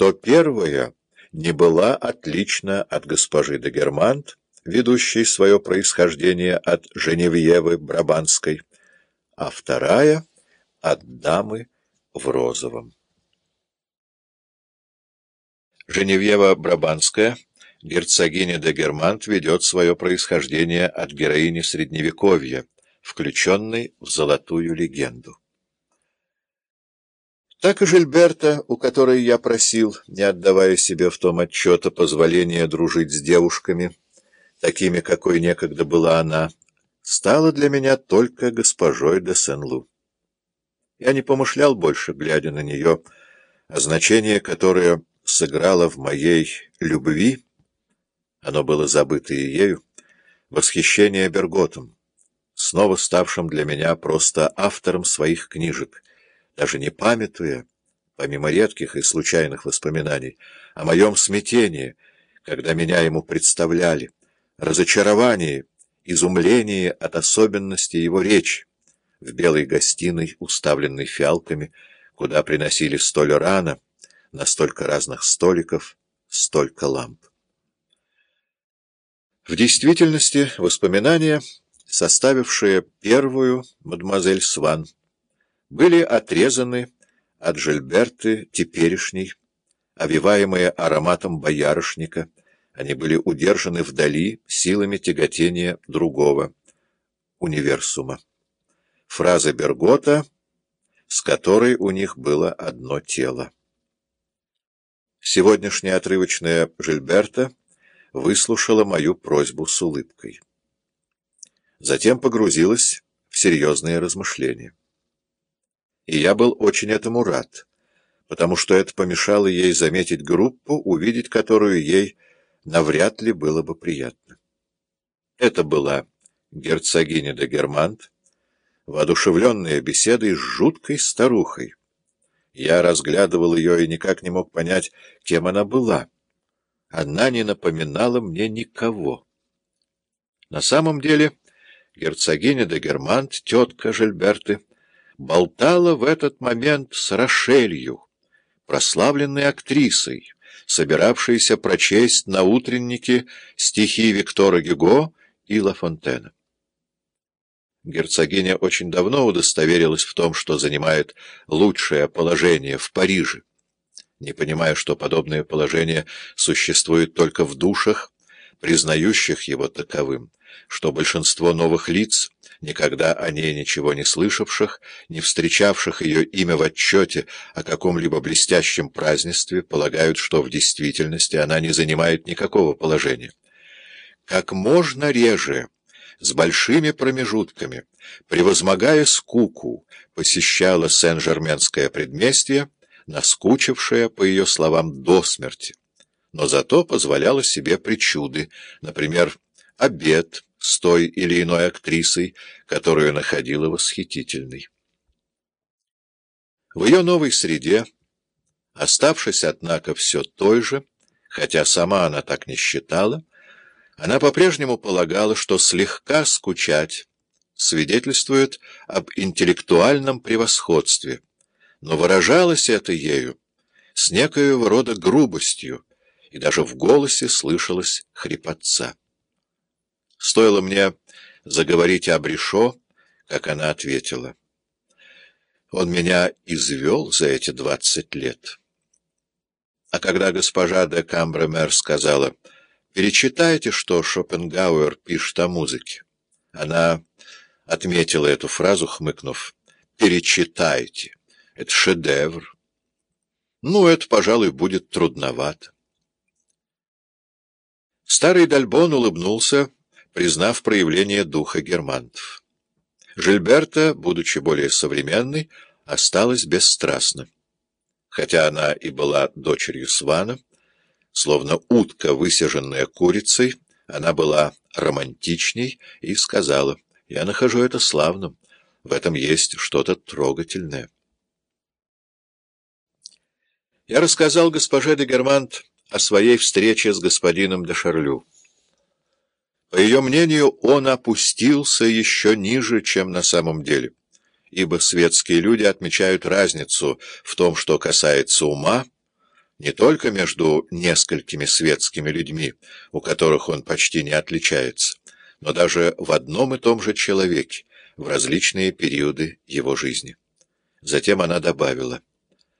что первая не была отлична от госпожи де Германт, ведущей свое происхождение от Женевьевы Брабанской, а вторая — от дамы в розовом. Женевьева Брабанская, герцогиня де Германт, ведет свое происхождение от героини Средневековья, включенной в золотую легенду. Так и Жильберта, у которой я просил, не отдавая себе в том отчета, позволения дружить с девушками, такими, какой некогда была она, стала для меня только госпожой де Сен-Лу. Я не помышлял больше, глядя на нее, о значении, которое сыграло в моей любви, оно было забыто и ею, восхищение Берготом, снова ставшим для меня просто автором своих книжек — даже не памятуя, помимо редких и случайных воспоминаний, о моем смятении, когда меня ему представляли, разочаровании, изумлении от особенности его речи, в белой гостиной, уставленной фиалками, куда приносили столь рано, на столько разных столиков, столько ламп. В действительности воспоминания, составившие первую мадемуазель Сван, были отрезаны от Жильберты теперешней, овиваемые ароматом боярышника, они были удержаны вдали силами тяготения другого универсума. Фраза Бергота, с которой у них было одно тело. Сегодняшняя отрывочная Жильберта выслушала мою просьбу с улыбкой. Затем погрузилась в серьезные размышления и я был очень этому рад, потому что это помешало ей заметить группу, увидеть которую ей навряд ли было бы приятно. Это была герцогиня де Германт, воодушевленная беседой с жуткой старухой. Я разглядывал ее и никак не мог понять, кем она была. Она не напоминала мне никого. На самом деле герцогиня де Германт, тетка Жильберты, болтала в этот момент с Рошелью, прославленной актрисой, собиравшейся прочесть на утреннике стихи Виктора Гюго и Ла Фонтена. Герцогиня очень давно удостоверилась в том, что занимает лучшее положение в Париже, не понимая, что подобное положение существует только в душах, признающих его таковым, что большинство новых лиц, никогда о ней ничего не слышавших, не встречавших ее имя в отчете о каком-либо блестящем празднестве, полагают, что в действительности она не занимает никакого положения. Как можно реже, с большими промежутками, превозмогая скуку, посещала Сен-Жерменское предместье, наскучившее, по ее словам, до смерти но зато позволяла себе причуды, например, обед с той или иной актрисой, которую находила восхитительной. В ее новой среде, оставшись, однако, все той же, хотя сама она так не считала, она по-прежнему полагала, что слегка скучать свидетельствует об интеллектуальном превосходстве, но выражалось это ею с некоего рода грубостью, и даже в голосе слышалась хрипотца. Стоило мне заговорить о Брешо, как она ответила. Он меня извел за эти двадцать лет. А когда госпожа де Камбремер сказала, «Перечитайте, что Шопенгауэр пишет о музыке», она отметила эту фразу, хмыкнув, «Перечитайте, это шедевр». Ну, это, пожалуй, будет трудновато. Старый Дальбон улыбнулся, признав проявление духа германтов. Жильберта, будучи более современной, осталась бесстрастна. Хотя она и была дочерью Свана, словно утка, высиженная курицей, она была романтичней и сказала, «Я нахожу это славным, в этом есть что-то трогательное». Я рассказал госпоже де Германт о своей встрече с господином де Шарлю. По ее мнению, он опустился еще ниже, чем на самом деле, ибо светские люди отмечают разницу в том, что касается ума, не только между несколькими светскими людьми, у которых он почти не отличается, но даже в одном и том же человеке в различные периоды его жизни. Затем она добавила —